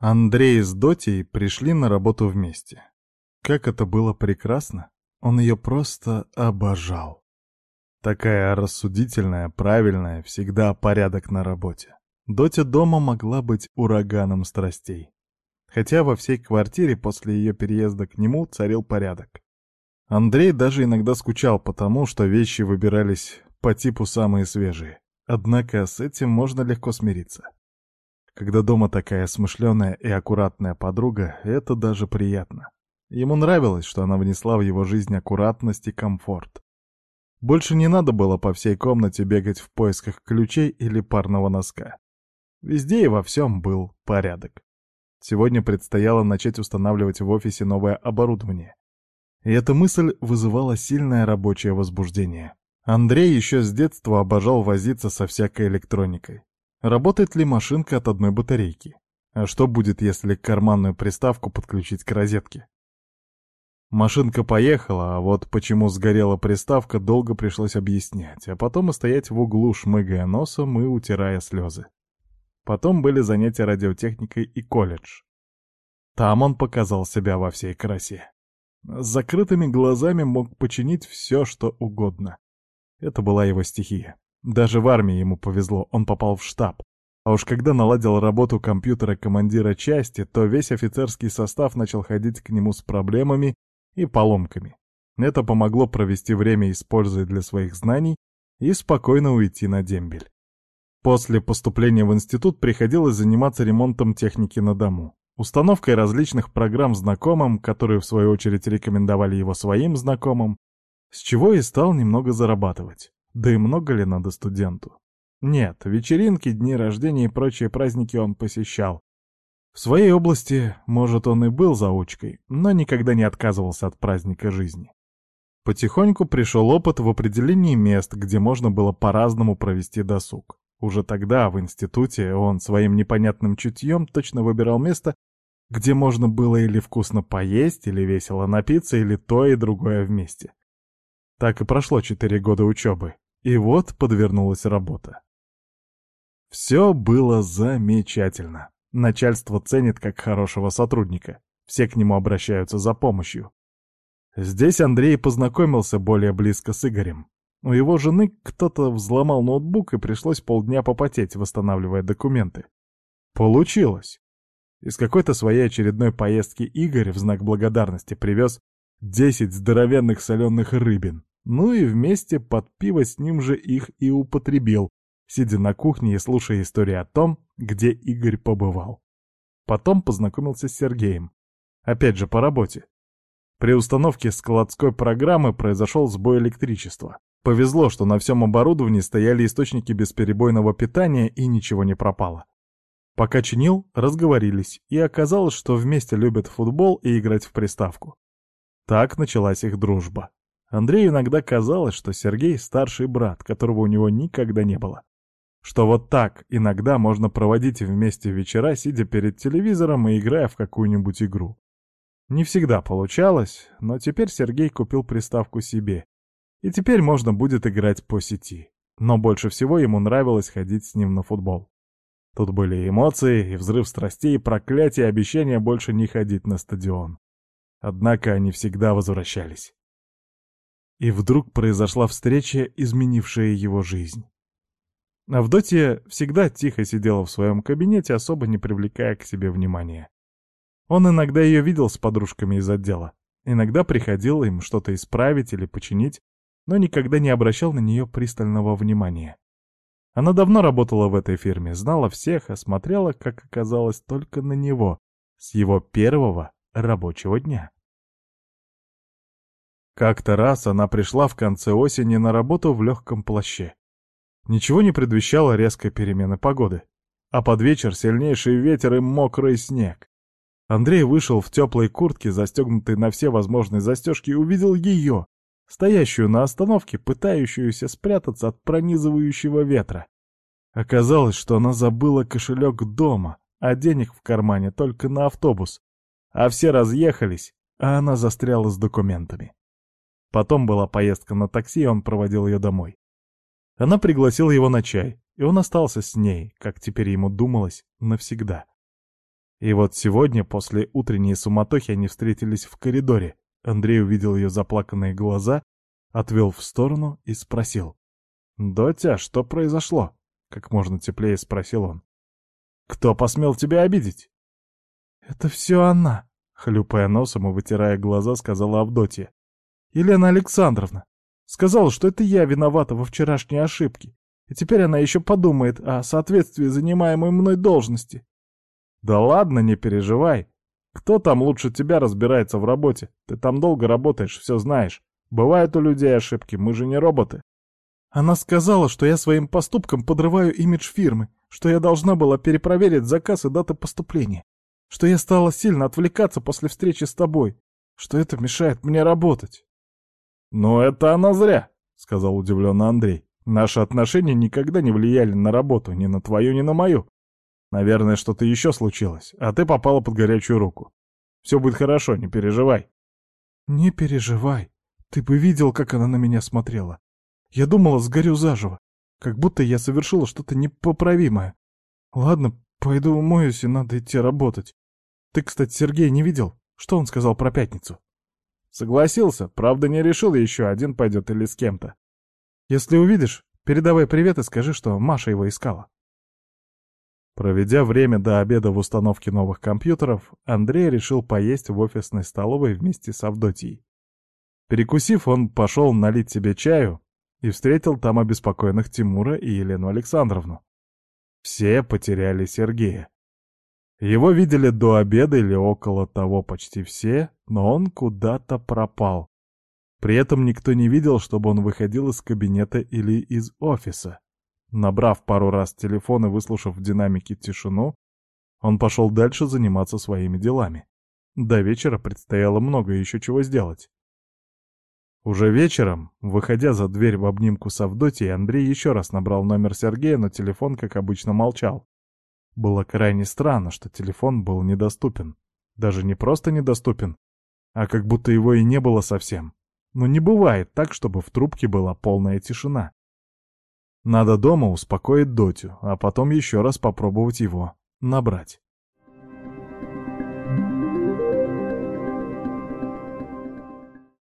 Андрей с Дотей пришли на работу вместе. Как это было прекрасно! Он ее просто обожал. Такая рассудительная, правильная, всегда порядок на работе. Дотя дома могла быть ураганом страстей. Хотя во всей квартире после ее переезда к нему царил порядок. Андрей даже иногда скучал потому, что вещи выбирались по типу самые свежие. Однако с этим можно легко смириться. Когда дома такая смышленая и аккуратная подруга, это даже приятно. Ему нравилось, что она внесла в его жизнь аккуратность и комфорт. Больше не надо было по всей комнате бегать в поисках ключей или парного носка. Везде и во всем был порядок. Сегодня предстояло начать устанавливать в офисе новое оборудование. И эта мысль вызывала сильное рабочее возбуждение. Андрей еще с детства обожал возиться со всякой электроникой. Работает ли машинка от одной батарейки? А что будет, если карманную приставку подключить к розетке? Машинка поехала, а вот почему сгорела приставка, долго пришлось объяснять, а потом и стоять в углу, шмыгая носом и утирая слезы. Потом были занятия радиотехникой и колледж. Там он показал себя во всей красе. С закрытыми глазами мог починить все, что угодно. Это была его стихия. Даже в армии ему повезло, он попал в штаб. А уж когда наладил работу компьютера командира части, то весь офицерский состав начал ходить к нему с проблемами и поломками. Это помогло провести время, используя для своих знаний, и спокойно уйти на дембель. После поступления в институт приходилось заниматься ремонтом техники на дому, установкой различных программ знакомым, которые в свою очередь рекомендовали его своим знакомым, с чего и стал немного зарабатывать. Да и много ли надо студенту? Нет, вечеринки, дни рождения и прочие праздники он посещал. В своей области, может, он и был заучкой, но никогда не отказывался от праздника жизни. Потихоньку пришел опыт в определении мест, где можно было по-разному провести досуг. Уже тогда, в институте, он своим непонятным чутьем точно выбирал место, где можно было или вкусно поесть, или весело напиться, или то и другое вместе. Так и прошло четыре года учебы, и вот подвернулась работа. Все было замечательно. Начальство ценит как хорошего сотрудника. Все к нему обращаются за помощью. Здесь Андрей познакомился более близко с Игорем. У его жены кто-то взломал ноутбук, и пришлось полдня попотеть, восстанавливая документы. Получилось. Из какой-то своей очередной поездки Игорь в знак благодарности привез 10 здоровенных соленых рыбин. Ну и вместе под пиво с ним же их и употребил, сидя на кухне и слушая истории о том, где Игорь побывал. Потом познакомился с Сергеем. Опять же по работе. При установке складской программы произошел сбой электричества. Повезло, что на всем оборудовании стояли источники бесперебойного питания и ничего не пропало. Пока чинил, разговорились, и оказалось, что вместе любят футбол и играть в приставку. Так началась их дружба. Андрею иногда казалось, что Сергей — старший брат, которого у него никогда не было. Что вот так иногда можно проводить вместе вечера, сидя перед телевизором и играя в какую-нибудь игру. Не всегда получалось, но теперь Сергей купил приставку себе, и теперь можно будет играть по сети. Но больше всего ему нравилось ходить с ним на футбол. Тут были эмоции, и взрыв страстей, и проклятие, и обещание больше не ходить на стадион. Однако они всегда возвращались. И вдруг произошла встреча, изменившая его жизнь. Авдотья всегда тихо сидела в своем кабинете, особо не привлекая к себе внимания. Он иногда ее видел с подружками из отдела. Иногда приходил им что-то исправить или починить, но никогда не обращал на нее пристального внимания. Она давно работала в этой фирме, знала всех, а как оказалось, только на него, с его первого рабочего дня. Как-то раз она пришла в конце осени на работу в легком плаще. Ничего не предвещало резкой перемены погоды. А под вечер сильнейший ветер и мокрый снег. Андрей вышел в теплой куртке, застегнутой на все возможные застежки, и увидел ее, стоящую на остановке, пытающуюся спрятаться от пронизывающего ветра. Оказалось, что она забыла кошелек дома, а денег в кармане только на автобус. А все разъехались, а она застряла с документами. Потом была поездка на такси, и он проводил ее домой. Она пригласила его на чай, и он остался с ней, как теперь ему думалось, навсегда. И вот сегодня, после утренней суматохи, они встретились в коридоре. Андрей увидел ее заплаканные глаза, отвел в сторону и спросил. «Дотя, что произошло?» — как можно теплее спросил он. «Кто посмел тебя обидеть?» «Это все она», — хлюпая носом и вытирая глаза, сказала Авдотья. «Елена Александровна. Сказала, что это я виновата во вчерашней ошибке, и теперь она еще подумает о соответствии занимаемой мной должности». «Да ладно, не переживай. Кто там лучше тебя разбирается в работе? Ты там долго работаешь, все знаешь. Бывают у людей ошибки, мы же не роботы». Она сказала, что я своим поступком подрываю имидж фирмы, что я должна была перепроверить заказ и даты поступления, что я стала сильно отвлекаться после встречи с тобой, что это мешает мне работать. «Но это она зря», — сказал удивленно Андрей. «Наши отношения никогда не влияли на работу, ни на твою, ни на мою. Наверное, что-то еще случилось, а ты попала под горячую руку. Все будет хорошо, не переживай». «Не переживай. Ты бы видел, как она на меня смотрела. Я думала, сгорю заживо, как будто я совершила что-то непоправимое. Ладно, пойду умоюсь, и надо идти работать. Ты, кстати, Сергея не видел? Что он сказал про пятницу? Согласился, правда не решил еще, один пойдет или с кем-то. Если увидишь, передавай привет и скажи, что Маша его искала. Проведя время до обеда в установке новых компьютеров, Андрей решил поесть в офисной столовой вместе с Авдотьей. Перекусив, он пошел налить себе чаю и встретил там обеспокоенных Тимура и Елену Александровну. Все потеряли Сергея. Его видели до обеда или около того почти все, но он куда-то пропал. При этом никто не видел, чтобы он выходил из кабинета или из офиса. Набрав пару раз телефон и выслушав в динамике тишину, он пошел дальше заниматься своими делами. До вечера предстояло много еще чего сделать. Уже вечером, выходя за дверь в обнимку с Авдотьей, Андрей еще раз набрал номер Сергея, но телефон, как обычно, молчал. Было крайне странно, что телефон был недоступен. Даже не просто недоступен, а как будто его и не было совсем. Но не бывает так, чтобы в трубке была полная тишина. Надо дома успокоить Дотю, а потом еще раз попробовать его набрать.